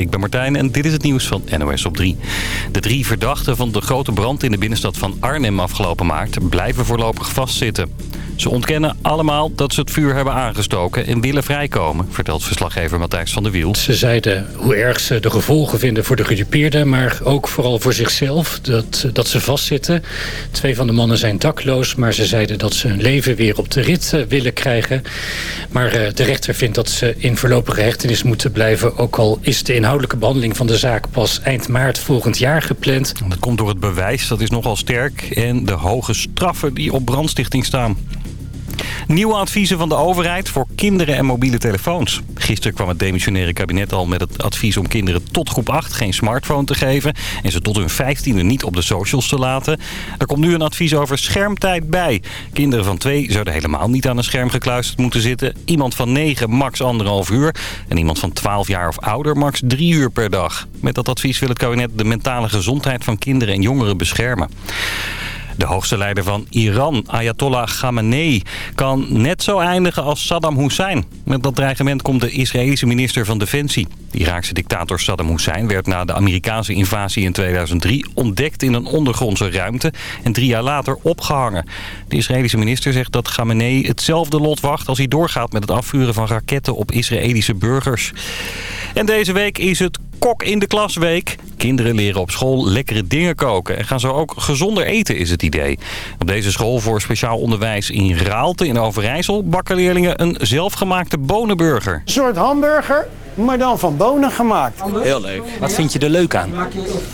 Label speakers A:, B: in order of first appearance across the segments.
A: Ik ben Martijn en dit is het nieuws van NOS op 3. De drie verdachten van de grote brand in de binnenstad van Arnhem afgelopen maart blijven voorlopig vastzitten. Ze ontkennen allemaal dat ze het vuur hebben aangestoken en willen vrijkomen, vertelt verslaggever Matthijs van der Wiel.
B: Ze zeiden hoe erg ze de gevolgen vinden voor de gedupeerden, maar ook vooral voor zichzelf, dat, dat ze vastzitten. Twee van de mannen zijn dakloos, maar ze zeiden dat ze hun leven weer op de rit eh, willen krijgen. Maar eh, de rechter vindt dat ze in voorlopige hechtenis moeten blijven, ook al is de inhoudelijke behandeling van de zaak pas eind maart volgend jaar gepland.
A: Dat komt door het bewijs, dat is nogal sterk, en de hoge straffen die op brandstichting staan. Nieuwe adviezen van de overheid voor kinderen en mobiele telefoons. Gisteren kwam het demissionaire kabinet al met het advies om kinderen tot groep 8 geen smartphone te geven... en ze tot hun 15e niet op de socials te laten. Er komt nu een advies over schermtijd bij. Kinderen van 2 zouden helemaal niet aan een scherm gekluisterd moeten zitten. Iemand van 9 max anderhalf uur. En iemand van 12 jaar of ouder max 3 uur per dag. Met dat advies wil het kabinet de mentale gezondheid van kinderen en jongeren beschermen. De hoogste leider van Iran, Ayatollah Khamenei, kan net zo eindigen als Saddam Hussein. Met dat dreigement komt de Israëlische minister van Defensie. De Iraakse dictator Saddam Hussein werd na de Amerikaanse invasie in 2003 ontdekt in een ondergrondse ruimte en drie jaar later opgehangen. De Israëlische minister zegt dat Khamenei hetzelfde lot wacht als hij doorgaat met het afvuren van raketten op Israëlische burgers. En deze week is het Kok in de Klasweek. Kinderen leren op school lekkere dingen koken en gaan zo ook gezonder eten is het idee. Op deze school voor speciaal onderwijs in Raalte in Overijssel bakken leerlingen een zelfgemaakte bonenburger.
C: Een soort hamburger, maar dan van bonen gemaakt.
D: Heel leuk.
E: Wat vind je er leuk aan?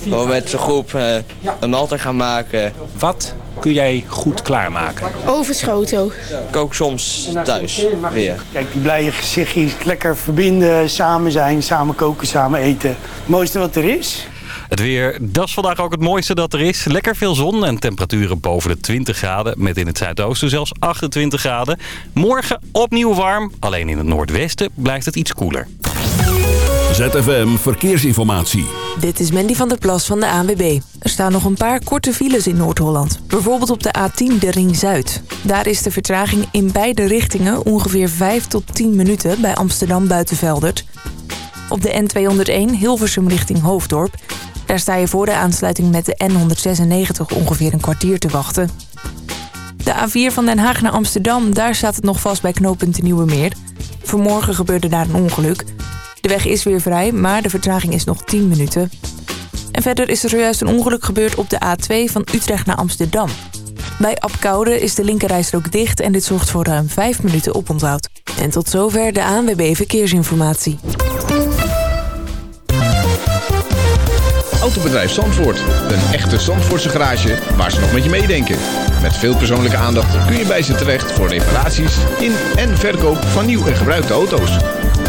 D: Gewoon met z'n groep uh, een maaltijd gaan maken.
E: Wat kun jij goed klaarmaken?
F: Overschotel.
D: Ik kook soms thuis weer.
C: Kijk, die blije gezichtjes, lekker verbinden, samen zijn, samen koken, samen eten. Het mooiste wat er is.
A: Het weer, dat is vandaag ook het mooiste dat er is. Lekker veel zon en temperaturen boven de 20 graden. Met in het zuidoosten zelfs 28 graden. Morgen opnieuw warm. Alleen in het noordwesten blijft het iets koeler.
G: ZFM Verkeersinformatie.
H: Dit is Mandy van der Plas van de ANWB. Er staan nog een paar korte files in Noord-Holland. Bijvoorbeeld op de A10 de Ring Zuid. Daar is de vertraging in beide richtingen ongeveer 5 tot 10 minuten bij Amsterdam Buitenveldert. Op de N201 Hilversum richting Hoofddorp. Daar sta je voor de aansluiting met de N196 ongeveer een kwartier te wachten. De A4 van Den Haag naar Amsterdam, daar staat het nog vast bij knooppunt Nieuwe Meer. Vanmorgen gebeurde daar een ongeluk. De weg is weer vrij, maar de vertraging is nog 10 minuten. En verder is er zojuist een ongeluk gebeurd op de A2 van Utrecht naar Amsterdam. Bij Apkoude is de linkerrijstrook dicht en dit zorgt voor ruim 5 minuten oponthoud. En tot zover de ANWB Verkeersinformatie.
I: Autobedrijf Zandvoort. Een echte Zandvoortse garage waar ze nog met je meedenken. Met veel persoonlijke aandacht kun je bij ze terecht voor reparaties in en verkoop van nieuw en gebruikte auto's.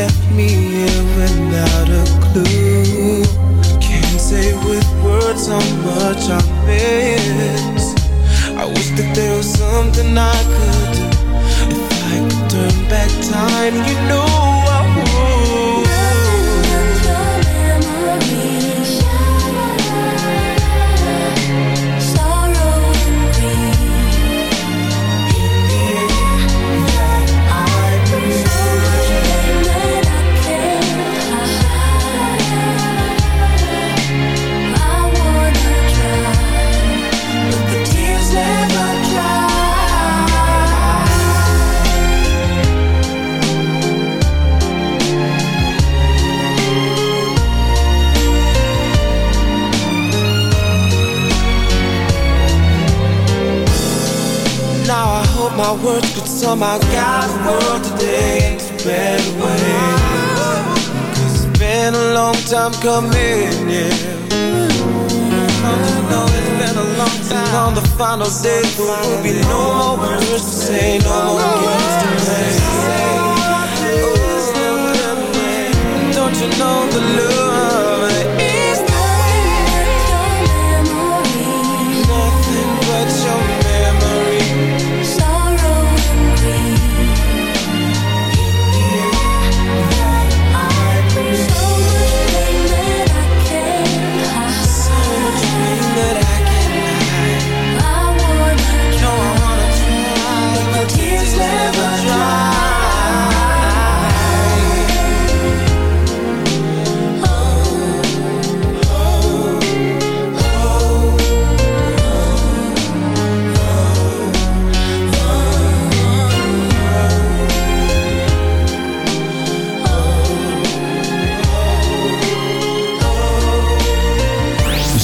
F: left me here without a clue. Can't say with words how much I miss. I wish that there was something I could do. If I could turn back time, you know. somehow got the world today to bend away. Cause it's been a long time coming, yeah. Don't you know it's been a long time. on the final day, there will be no more words to say, no more words to say. Don't you know the love?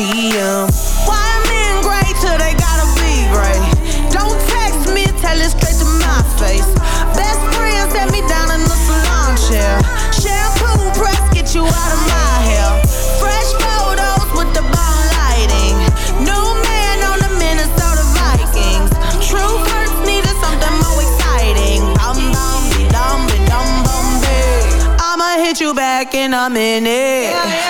J: DM. Why
K: men great till they gotta be gray? Don't text me, tell it straight to my face. Best friends set me down in the salon chair. Shampoo press, get you out of my hair. Fresh photos with the bomb lighting. New man on the Minnesota Vikings. True hurts needed something more exciting. Bum bum, dum dum bum I'ma hit you back in a minute. Yeah, yeah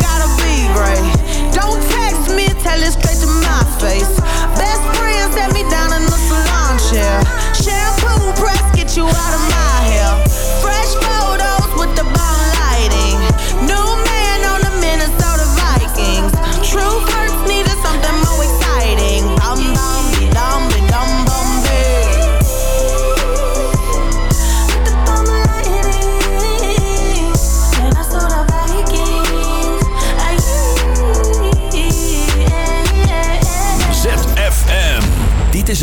K: out of my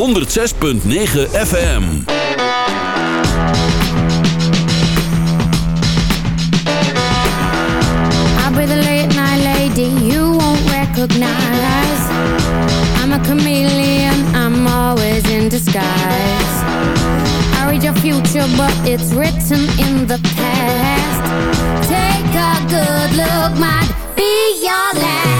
G: 106.9 FM.
L: I'll be the late night lady you won't recognize. I'm a chameleon, I'm always in disguise. I read your future, but it's written in the past. Take a good look, might be your last.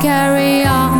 L: carry on.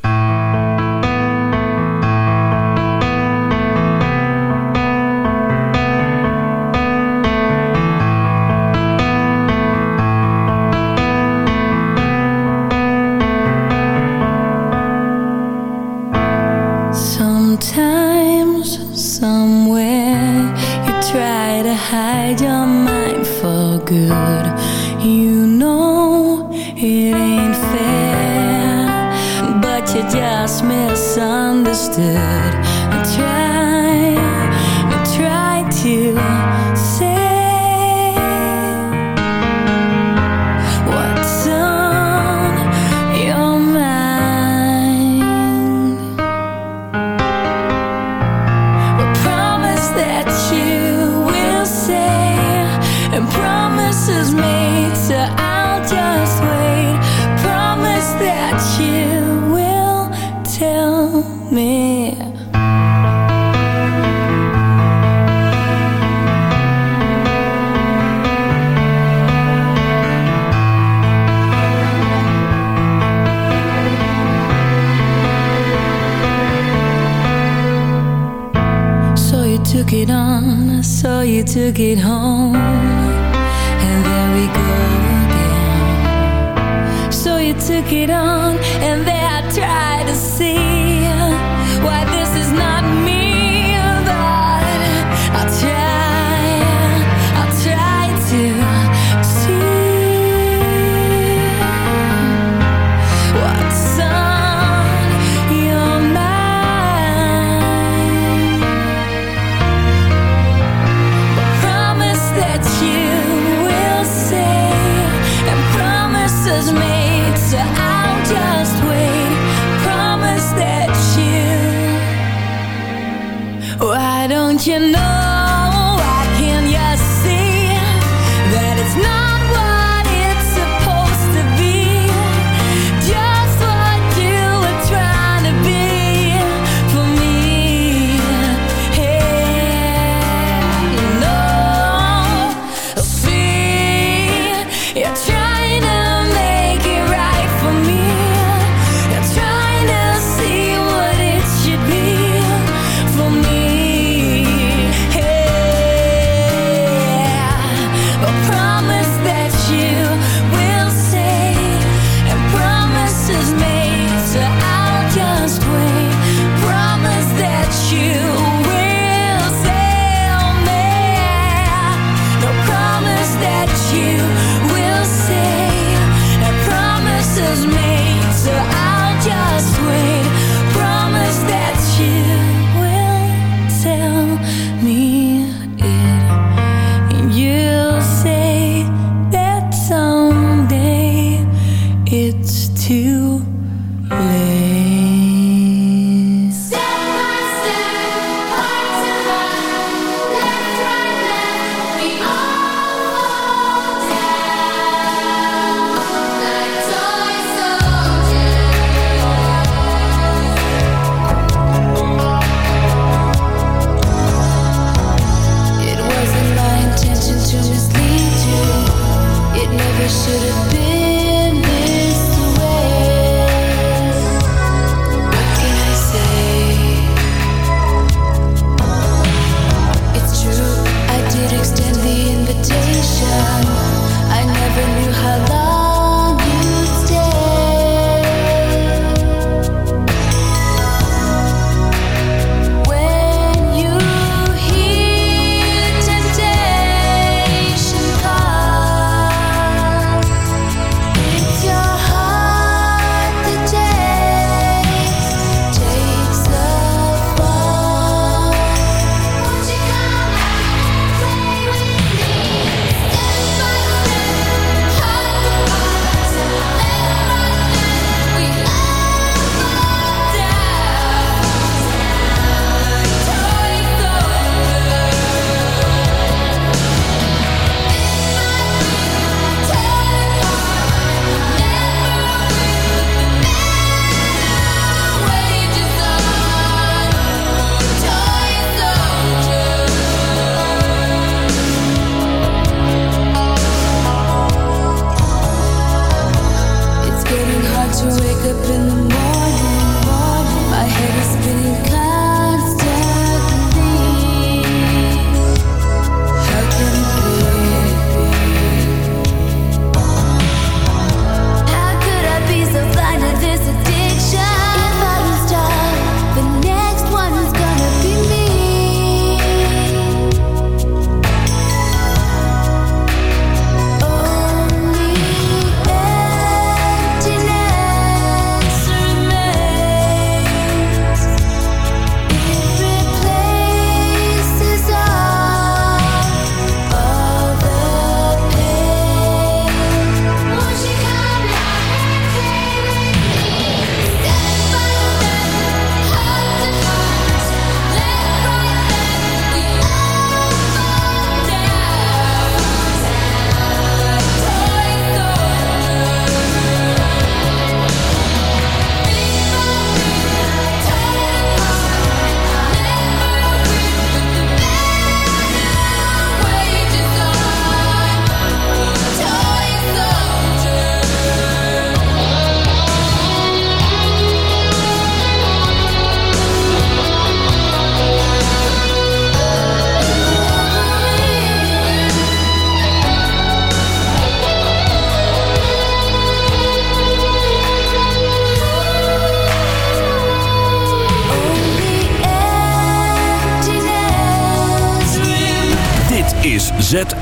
M: Took it home And there we go again. So you took it on.